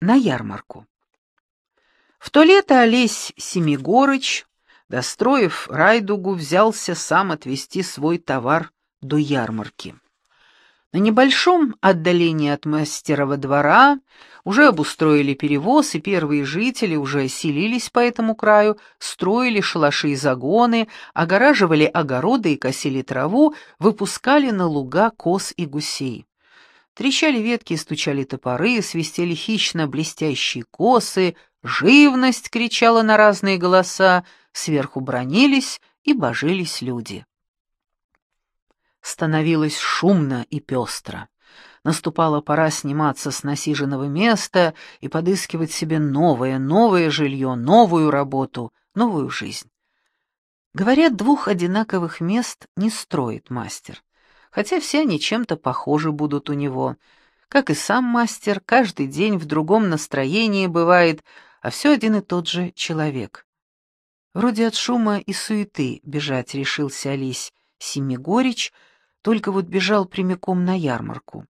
на ярмарку. В то лето Олесь Семигорыч, достроив райдугу, взялся сам отвезти свой товар до ярмарки. На небольшом отдалении от мастерова двора уже обустроили перевоз, и первые жители уже селились по этому краю, строили шалаши и загоны, огораживали огороды и косили траву, выпускали на луга коз и гусей. Трещали ветки, стучали топоры, свистели хищно блестящие косы, живность кричала на разные голоса, сверху бронились и божились люди. Становилось шумно и пестро. Наступала пора сниматься с насиженного места и подыскивать себе новое, новое жилье, новую работу, новую жизнь. Говорят, двух одинаковых мест не строит мастер, хотя все они чем-то похожи будут у него. Как и сам мастер, каждый день в другом настроении бывает, а все один и тот же человек. Вроде от шума и суеты бежать решился Олесь Семигорич, только вот бежал прямиком на ярмарку.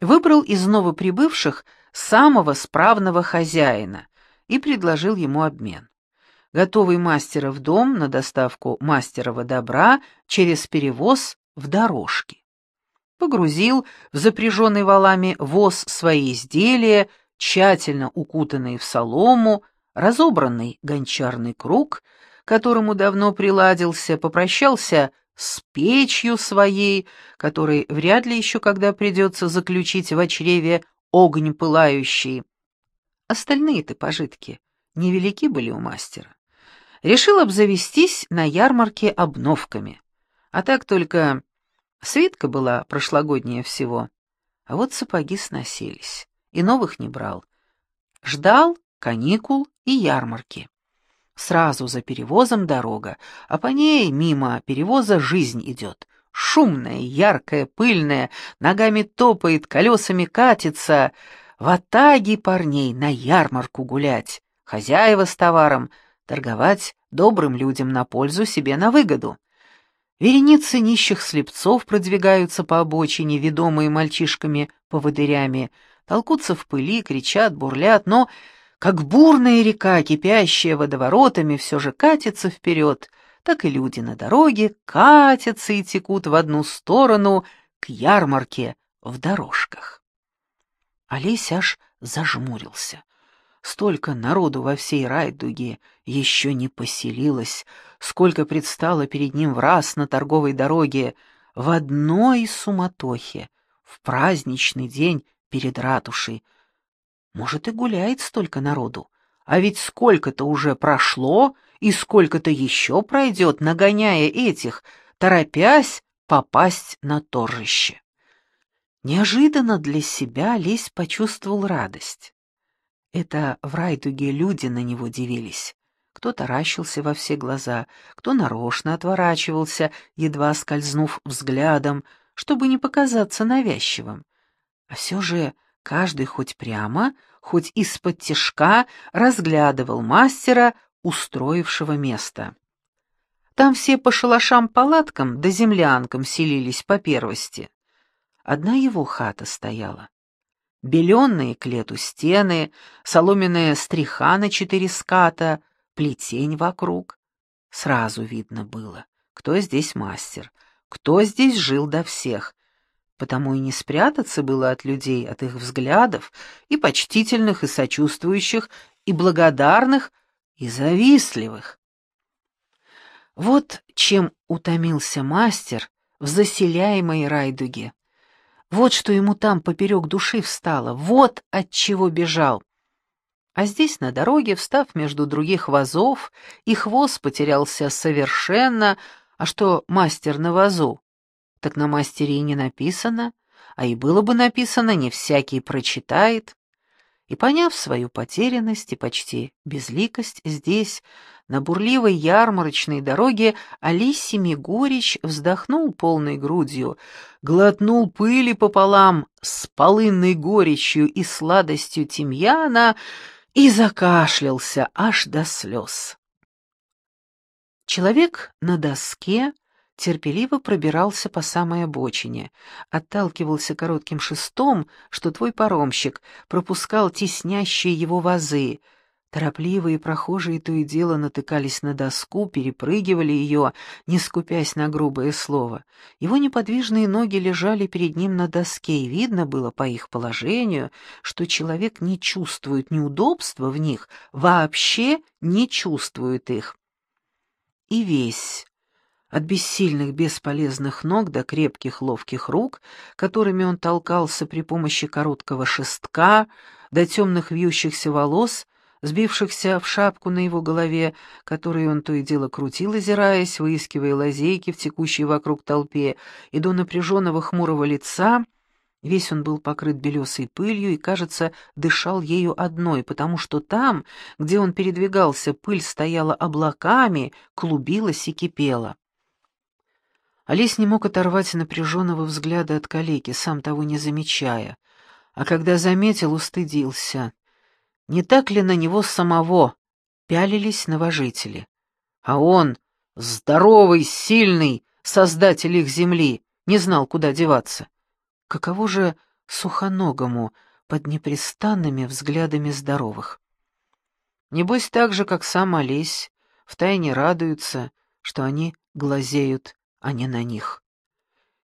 Выбрал из новоприбывших самого справного хозяина и предложил ему обмен. Готовый мастеров дом на доставку мастерова добра через перевоз в дорожки. Погрузил в запряженный валами воз свои изделия, тщательно укутанные в солому, разобранный гончарный круг, которому давно приладился, попрощался с печью своей, которой вряд ли еще когда придется заключить в чреве огонь пылающий. Остальные-то пожитки невелики были у мастера. Решил обзавестись на ярмарке обновками. А так только свитка была прошлогодняя всего. А вот сапоги сносились, и новых не брал. Ждал каникул и ярмарки. Сразу за перевозом дорога, а по ней мимо перевоза жизнь идет. Шумная, яркая, пыльная, ногами топает, колесами катится. В атаге парней на ярмарку гулять, хозяева с товаром, торговать добрым людям на пользу себе на выгоду. Вереницы нищих слепцов продвигаются по обочине, ведомые мальчишками-поводырями, толкутся в пыли, кричат, бурлят, но как бурная река, кипящая водоворотами, все же катится вперед, так и люди на дороге катятся и текут в одну сторону к ярмарке в дорожках. Олесь аж зажмурился. Столько народу во всей райдуге еще не поселилось, сколько предстало перед ним в раз на торговой дороге, в одной суматохе, в праздничный день перед ратушей — может, и гуляет столько народу. А ведь сколько-то уже прошло, и сколько-то еще пройдет, нагоняя этих, торопясь попасть на торжище. Неожиданно для себя Лесь почувствовал радость. Это в райдуге люди на него дивились. Кто таращился во все глаза, кто нарочно отворачивался, едва скользнув взглядом, чтобы не показаться навязчивым. А все же Каждый хоть прямо, хоть из-под тишка разглядывал мастера, устроившего место. Там все по шалашам-палаткам да землянкам селились по первости. Одна его хата стояла. Беленные к лету стены, соломенная стриха на четыре ската, плетень вокруг. Сразу видно было, кто здесь мастер, кто здесь жил до всех, потому и не спрятаться было от людей, от их взглядов, и почтительных, и сочувствующих, и благодарных, и завистливых. Вот чем утомился мастер в заселяемой райдуге. Вот что ему там поперек души встало, вот от чего бежал. А здесь, на дороге, встав между других вазов, их воз потерялся совершенно, а что мастер на вазу? так на мастере и не написано, а и было бы написано, не всякий прочитает. И поняв свою потерянность и почти безликость здесь, на бурливой ярмарочной дороге, Алисий Горич вздохнул полной грудью, глотнул пыли пополам с полынной горечью и сладостью тимьяна и закашлялся аж до слез. Человек на доске терпеливо пробирался по самой обочине, отталкивался коротким шестом, что твой паромщик пропускал теснящие его вазы. Торопливые прохожие то и дело натыкались на доску, перепрыгивали ее, не скупясь на грубое слово. Его неподвижные ноги лежали перед ним на доске, и видно было по их положению, что человек не чувствует неудобства в них, вообще не чувствует их. И весь от бессильных бесполезных ног до крепких ловких рук, которыми он толкался при помощи короткого шестка, до темных вьющихся волос, сбившихся в шапку на его голове, которую он то и дело крутил, озираясь, выискивая лазейки в текущей вокруг толпе, и до напряженного хмурого лица, весь он был покрыт белесой пылью и, кажется, дышал ею одной, потому что там, где он передвигался, пыль стояла облаками, клубилась и кипела. Олесь не мог оторвать напряженного взгляда от калеки, сам того не замечая, а когда заметил, устыдился. Не так ли на него самого пялились новожители? А он, здоровый, сильный, создатель их земли, не знал, куда деваться. Каково же сухоногому под непрестанными взглядами здоровых? Небось так же, как сам Олесь, втайне радуются, что они глазеют а не на них.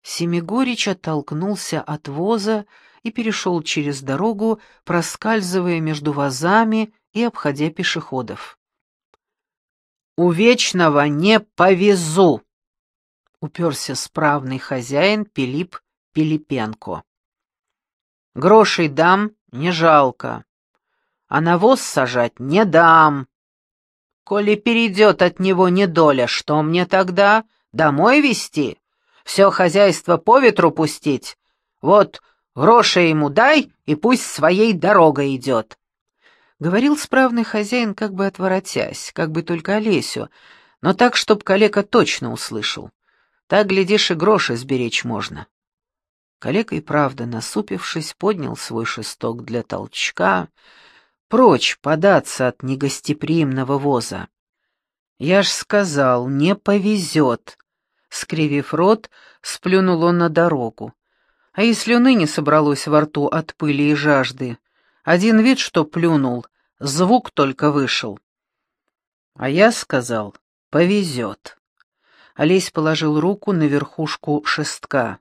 Семигорич оттолкнулся от воза и перешел через дорогу, проскальзывая между вазами и обходя пешеходов. «У вечного не повезу!» — уперся справный хозяин Пилип Пилипенко. «Грошей дам, не жалко, а навоз сажать не дам. Коли перейдет от него недоля, что мне тогда?» Домой везти? Все хозяйство по ветру пустить? Вот гроши ему дай, и пусть своей дорогой идет. Говорил справный хозяин, как бы отворотясь, как бы только Олесю, но так, чтоб калека точно услышал. Так, глядишь, и гроши сберечь можно. Калека и правда, насупившись, поднял свой шесток для толчка, прочь податься от негостеприимного воза. «Я ж сказал, не повезет!» Скривив рот, сплюнул он на дорогу. А и слюны не собралось во рту от пыли и жажды. Один вид, что плюнул, звук только вышел. А я сказал, повезет. Олесь положил руку на верхушку шестка.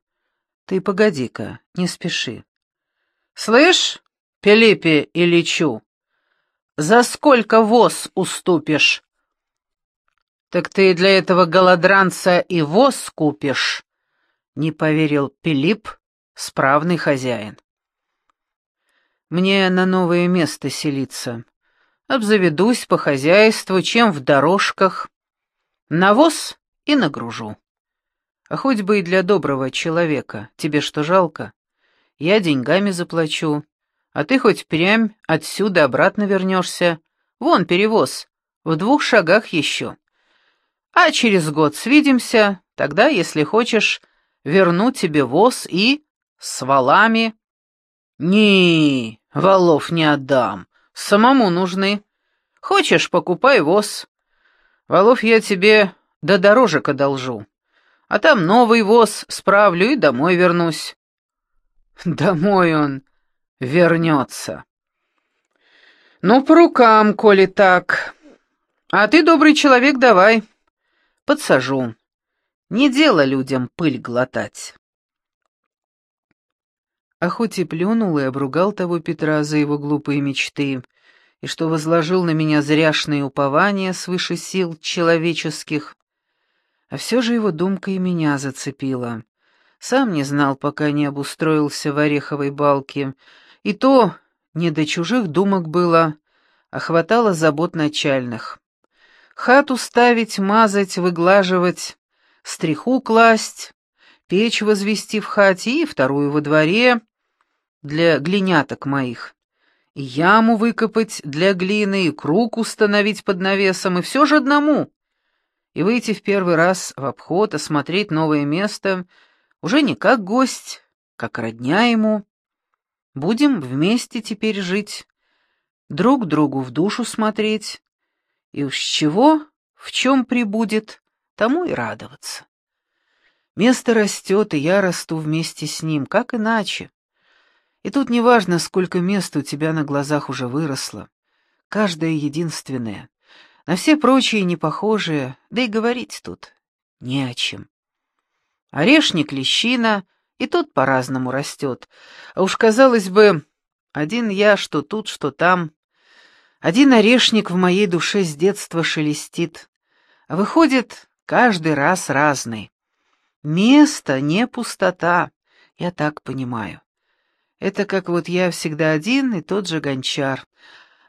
Ты погоди-ка, не спеши. Слышь, Пелипе Ильичу, за сколько воз уступишь? «Так ты для этого голодранца и воз купишь?» — не поверил Пилип, справный хозяин. «Мне на новое место селиться. Обзаведусь по хозяйству, чем в дорожках. Навоз и нагружу. А хоть бы и для доброго человека. Тебе что, жалко? Я деньгами заплачу, а ты хоть прям отсюда обратно вернешься. Вон перевоз, в двух шагах еще». А через год свидимся, тогда, если хочешь, верну тебе воз и... с валами. Не, валов не отдам, самому нужны. Хочешь, покупай воз. Валов я тебе до дорожек одолжу. А там новый воз справлю и домой вернусь. Домой он вернется. Ну, по рукам, коли так. А ты, добрый человек, давай подсажу. Не дело людям пыль глотать. А хоть и плюнул и обругал того Петра за его глупые мечты, и что возложил на меня зряшные упования свыше сил человеческих, а все же его думка и меня зацепила. Сам не знал, пока не обустроился в ореховой балке, и то не до чужих думок было, а хватало забот начальных. Хату ставить, мазать, выглаживать, стриху класть, печь возвести в хате и вторую во дворе для глиняток моих. И яму выкопать для глины, и круг установить под навесом, и все же одному. И выйти в первый раз в обход, осмотреть новое место, уже не как гость, как родня ему. Будем вместе теперь жить, друг другу в душу смотреть, и уж чего, в чем прибудет, тому и радоваться. Место растет, и я расту вместе с ним, как иначе? И тут неважно, сколько мест у тебя на глазах уже выросло. Каждое единственное. На все прочие непохожие, да и говорить тут не о чем. Орешник, лещина, и тот по-разному растет. А уж, казалось бы, один я, что тут, что там. Один орешник в моей душе с детства шелестит. А выходит, каждый раз разный. Место не пустота, я так понимаю. Это как вот я всегда один и тот же гончар.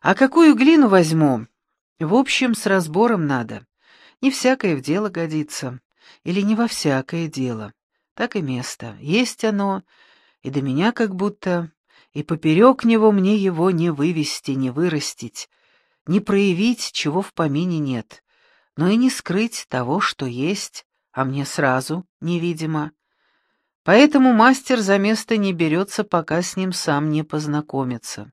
А какую глину возьму? В общем, с разбором надо. Не всякое в дело годится. Или не во всякое дело. Так и место. Есть оно, и до меня как будто, и поперек него мне его не вывести, не вырастить, не проявить, чего в помине нет, но и не скрыть того, что есть, а мне сразу невидимо. Поэтому мастер за место не берется, пока с ним сам не познакомится.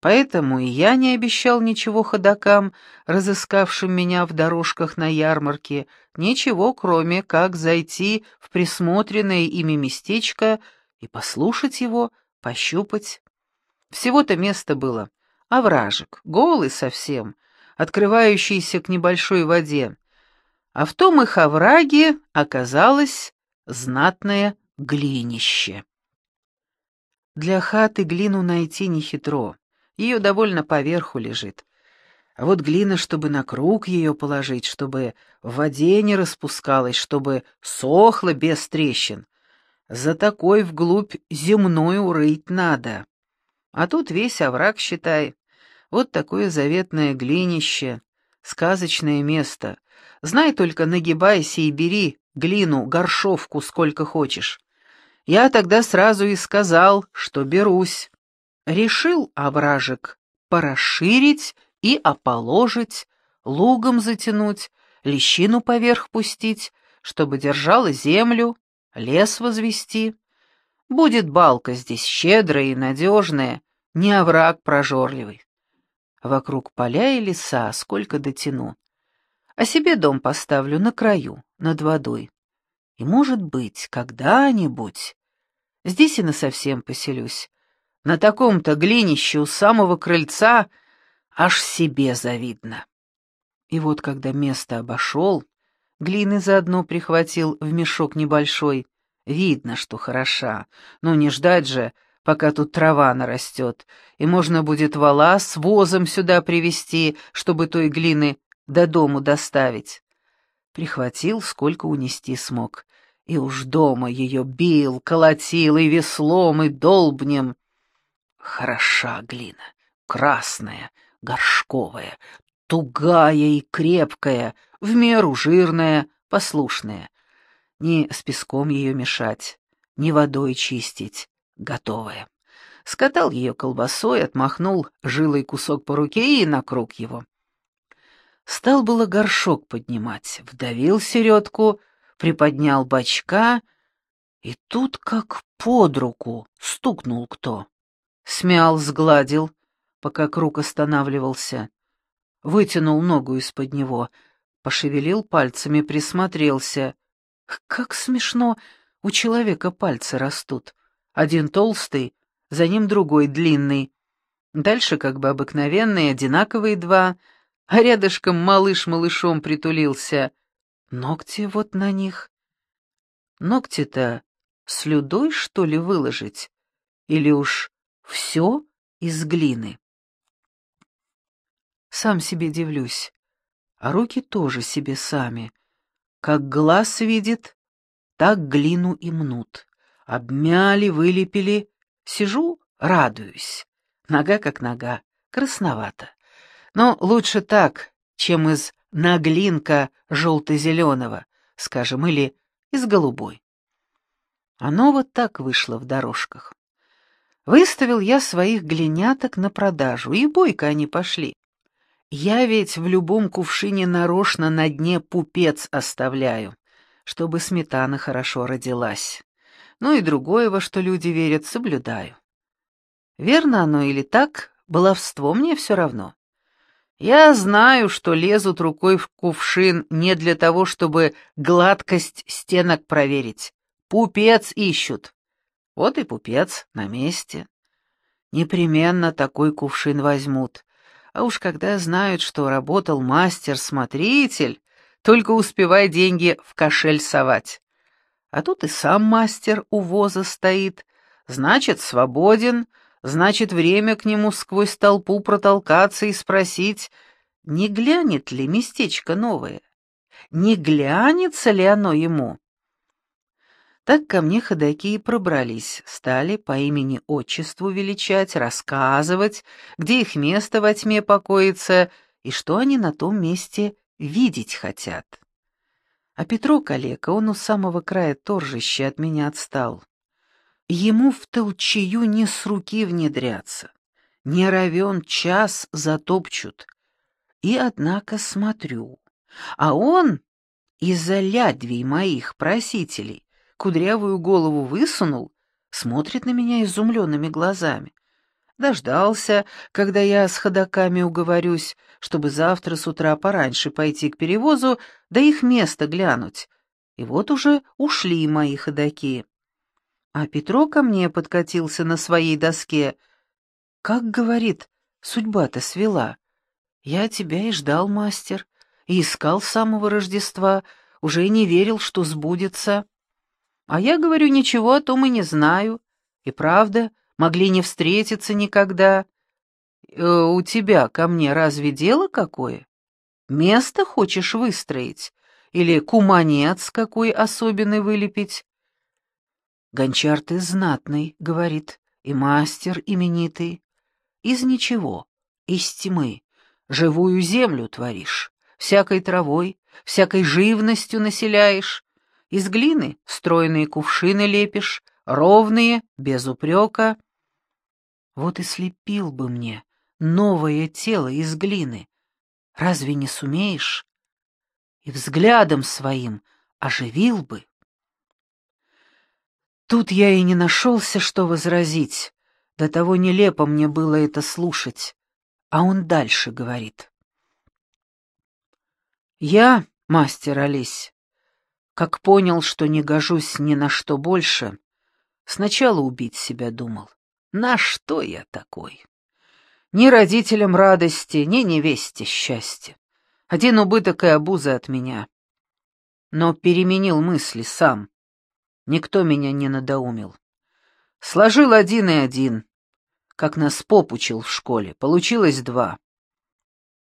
Поэтому и я не обещал ничего ходокам, разыскавшим меня в дорожках на ярмарке, ничего, кроме как зайти в присмотренное ими местечко и послушать его, пощупать. Всего-то место было. Овражек, голый совсем, открывающийся к небольшой воде. А в том их овраге оказалось знатное глинище. Для хаты глину найти нехитро. Ее довольно поверху лежит. А вот глина, чтобы на круг ее положить, чтобы в воде не распускалась, чтобы сохла без трещин. За такой вглубь земную рыть надо. А тут весь овраг, считай. Вот такое заветное глинище, сказочное место. Знай только, нагибайся и бери глину, горшовку, сколько хочешь. Я тогда сразу и сказал, что берусь. Решил овражек порасширить и оположить, лугом затянуть, лещину поверх пустить, чтобы держала землю, лес возвести. Будет балка здесь щедрая и надежная, не овраг прожорливый. Вокруг поля и леса сколько дотяну. А себе дом поставлю на краю, над водой. И, может быть, когда-нибудь здесь и насовсем поселюсь, на таком-то глинище у самого крыльца аж себе завидно. И вот когда место обошел, глины заодно прихватил в мешок небольшой, видно, что хороша, но не ждать же, пока тут трава нарастет, и можно будет вала с возом сюда привезти, чтобы той глины до дому доставить. Прихватил, сколько унести смог, и уж дома ее бил, колотил и веслом, и долбнем. Хороша глина, красная, горшковая, тугая и крепкая, в меру жирная, послушная. Ни с песком ее мешать, ни водой чистить, готовая. Скатал ее колбасой, отмахнул жилый кусок по руке и на круг его. Стал было горшок поднимать, вдавил середку, приподнял бочка, и тут как под руку стукнул кто. Смял, сгладил, пока круг останавливался. Вытянул ногу из-под него, пошевелил пальцами, присмотрелся. Как смешно, у человека пальцы растут. Один толстый, за ним другой длинный. Дальше как бы обыкновенные, одинаковые два, а рядышком малыш малышом притулился. Ногти вот на них. Ногти-то слюдой, что ли, выложить? Или уж все из глины. Сам себе дивлюсь, а руки тоже себе сами. Как глаз видит, так глину и мнут. Обмяли, вылепили. Сижу, радуюсь. Нога как нога, красновато. Но лучше так, чем из наглинка желто-зеленого, скажем, или из голубой. Оно вот так вышло в дорожках. Выставил я своих глиняток на продажу, и бойко они пошли. Я ведь в любом кувшине нарочно на дне пупец оставляю, чтобы сметана хорошо родилась. Ну и другое, во что люди верят, соблюдаю. Верно оно или так, баловство мне все равно. Я знаю, что лезут рукой в кувшин не для того, чтобы гладкость стенок проверить. Пупец ищут. Вот и пупец на месте. Непременно такой кувшин возьмут. А уж когда знают, что работал мастер-смотритель, только успевай деньги в кошель совать. А тут и сам мастер у воза стоит, значит, свободен, значит, время к нему сквозь толпу протолкаться и спросить, не глянет ли местечко новое, не глянется ли оно ему. Так ко мне ходаки и пробрались, стали по имени-отчеству величать, рассказывать, где их место во тьме покоится и что они на том месте видеть хотят. А Петро калека, он у самого края торжища от меня отстал. Ему в толчею не с руки внедряться, не равен час затопчут. И, однако, смотрю, а он из-за лядвий моих просителей кудрявую голову высунул, смотрит на меня изумленными глазами. Дождался, когда я с ходаками уговорюсь, чтобы завтра с утра пораньше пойти к перевозу, да их место глянуть. И вот уже ушли мои ходаки. А Петро ко мне подкатился на своей доске. Как, говорит, судьба-то свела. Я тебя и ждал, мастер, и искал самого Рождества, уже и не верил, что сбудется. А я говорю, ничего о том и не знаю. И правда, могли не встретиться никогда. Э, у тебя ко мне разве дело какое? Место хочешь выстроить? Или куманец какой особенный вылепить? Гончар ты знатный, говорит, и мастер именитый. Из ничего, из тьмы, живую землю творишь, всякой травой, всякой живностью населяешь, из глины стройные кувшины лепишь, ровные, без упрека. Вот и слепил бы мне новое тело из глины. Разве не сумеешь? И взглядом своим оживил бы. Тут я и не нашелся, что возразить. До того нелепо мне было это слушать. А он дальше говорит. «Я, мастер Олесь, как понял, что не гожусь ни на что больше, сначала убить себя думал. На что я такой? Ни родителям радости, ни невесте счастья. Один убыток и обуза от меня. Но переменил мысли сам. Никто меня не надоумил. Сложил один и один, как нас поп учил в школе. Получилось два.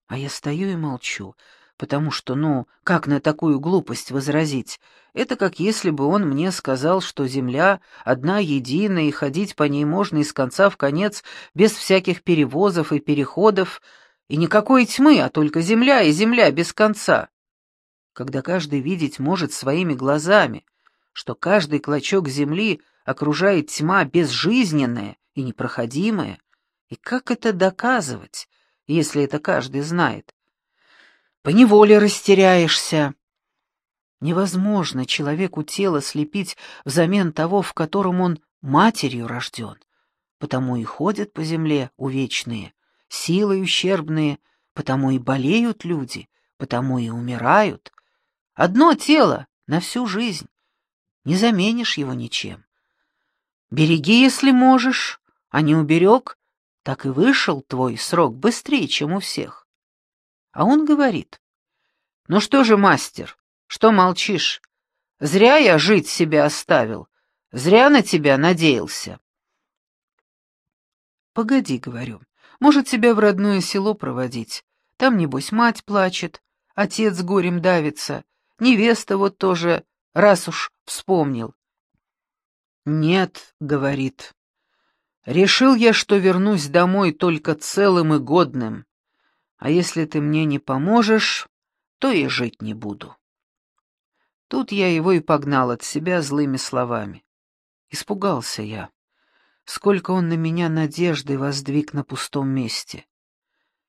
А я стою и молчу, потому что, ну, как на такую глупость возразить? Это как если бы он мне сказал, что земля одна единая, и ходить по ней можно из конца в конец, без всяких перевозов и переходов, и никакой тьмы, а только земля и земля без конца. Когда каждый видеть может своими глазами, что каждый клочок земли окружает тьма безжизненная и непроходимая, и как это доказывать, если это каждый знает? поневоле растеряешься. Невозможно человеку тело слепить взамен того, в котором он матерью рожден. Потому и ходят по земле увечные, силой ущербные, потому и болеют люди, потому и умирают. Одно тело на всю жизнь, не заменишь его ничем. Береги, если можешь, а не уберег, так и вышел твой срок быстрее, чем у всех. А он говорит, «Ну что же, мастер, что молчишь? Зря я жить себя оставил, зря на тебя надеялся». «Погоди», — говорю, — «может, тебя в родное село проводить? Там, небось, мать плачет, отец горем давится, невеста вот тоже, раз уж вспомнил». «Нет», — говорит, — «решил я, что вернусь домой только целым и годным а если ты мне не поможешь, то и жить не буду. Тут я его и погнал от себя злыми словами. Испугался я. Сколько он на меня надежды воздвиг на пустом месте.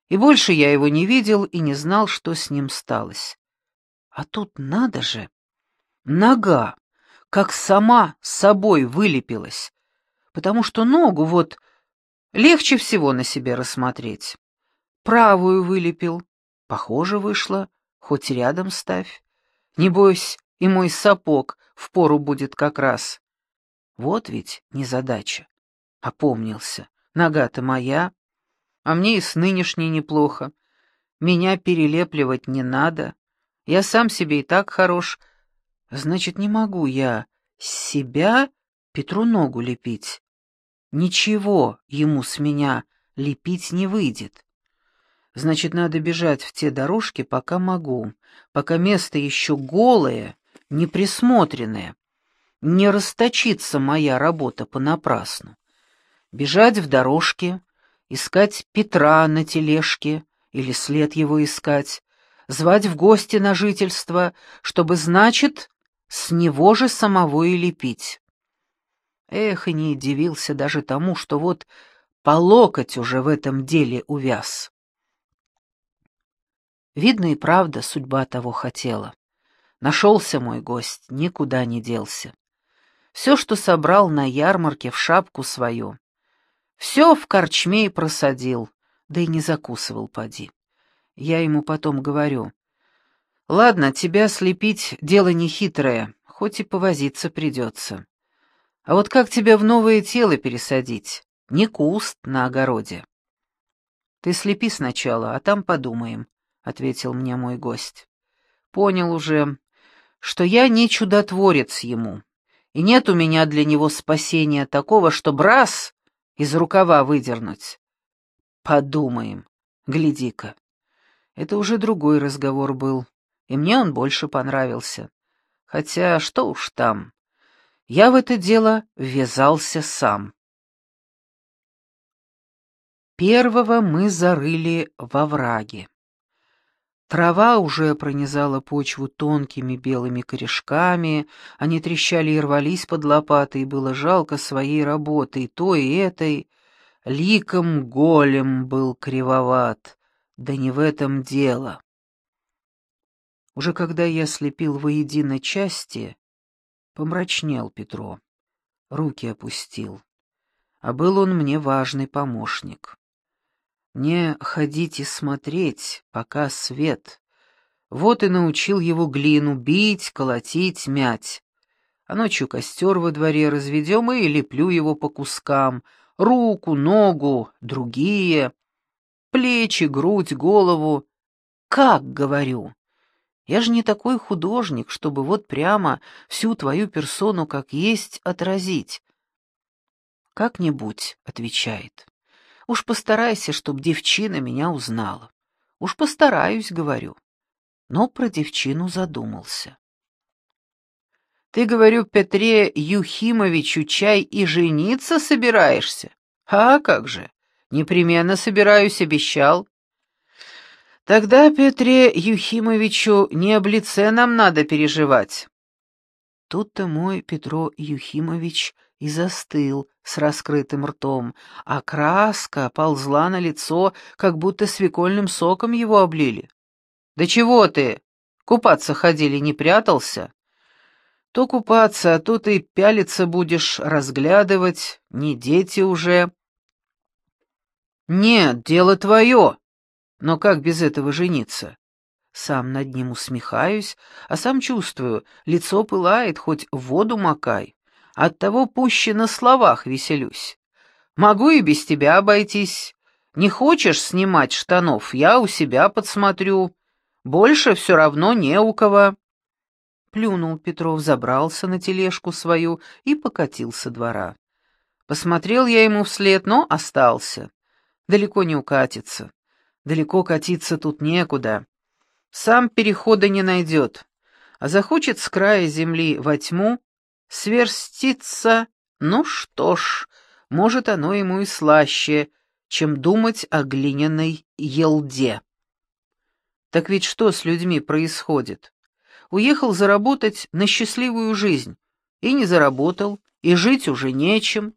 И больше я его не видел и не знал, что с ним сталось. А тут надо же! Нога, как сама собой вылепилась, потому что ногу вот легче всего на себе рассмотреть. Правую вылепил. Похоже вышло, хоть рядом ставь. Не бойся, и мой сапог в пору будет как раз. Вот ведь незадача. Опомнился. Нога-то моя, а мне и с нынешней неплохо. Меня перелепливать не надо. Я сам себе и так хорош. Значит, не могу я себя Петру ногу лепить. Ничего ему с меня лепить не выйдет. Значит, надо бежать в те дорожки, пока могу, пока место еще голое, неприсмотренное. Не расточится моя работа понапрасну. Бежать в дорожки, искать Петра на тележке или след его искать, звать в гости на жительство, чтобы, значит, с него же самого и лепить. Эх, и не удивился даже тому, что вот по локоть уже в этом деле увяз. Видно и правда, судьба того хотела. Нашелся мой гость, никуда не делся. Все, что собрал на ярмарке в шапку свою, все в корчме и просадил, да и не закусывал поди. Я ему потом говорю, «Ладно, тебя слепить — дело нехитрое, хоть и повозиться придется. А вот как тебя в новое тело пересадить? Не куст на огороде». «Ты слепи сначала, а там подумаем», — ответил мне мой гость. «Понял уже, что я не чудотворец ему, и нет у меня для него спасения такого, что брас из рукава выдернуть. Подумаем, гляди-ка. Это уже другой разговор был, и мне он больше понравился. Хотя что уж там, я в это дело ввязался сам. Первого мы зарыли во враге. Трава уже пронизала почву тонкими белыми корешками, они трещали и рвались под лопатой, и было жалко своей работы, и той, и этой. Ликом голем был кривоват, да не в этом дело. Уже когда я слепил воедино части, помрачнел Петро, руки опустил, а был он мне важный помощник. Мне ходить и смотреть, пока свет. Вот и научил его глину бить, колотить, мять. А ночью костер во дворе разведем и леплю его по кускам. Руку, ногу, другие. Плечи, грудь, голову. Как, говорю? Я же не такой художник, чтобы вот прямо всю твою персону как есть отразить. «Как-нибудь», — отвечает. Уж постарайся, чтоб девчина меня узнала. Уж постараюсь, говорю. Но про девчину задумался. Ты, говорю, Петре Юхимовичу чай и жениться собираешься? А как же? Непременно собираюсь, обещал. Тогда Петре Юхимовичу не об лице нам надо переживать. Тут-то мой Петро Юхимович и застыл с раскрытым ртом, а краска ползла на лицо, как будто свекольным соком его облили. «Да чего ты? Купаться ходили, не прятался?» «То купаться, а то ты пялиться будешь, разглядывать, не дети уже». «Нет, дело твое. Но как без этого жениться?» Сам над ним усмехаюсь, а сам чувствую, лицо пылает, хоть в воду макай. Оттого пуще на словах веселюсь. Могу и без тебя обойтись. Не хочешь снимать штанов, я у себя подсмотрю. Больше все равно не у кого. Плюнул Петров, забрался на тележку свою и покатился двора. Посмотрел я ему вслед, но остался. Далеко не укатится. Далеко катиться тут некуда. Сам перехода не найдет. А захочет с края земли во тьму, Сверститься, ну что ж, может, оно ему и слаще, чем думать о глиняной елде. Так ведь что с людьми происходит? Уехал заработать на счастливую жизнь, и не заработал, и жить уже нечем,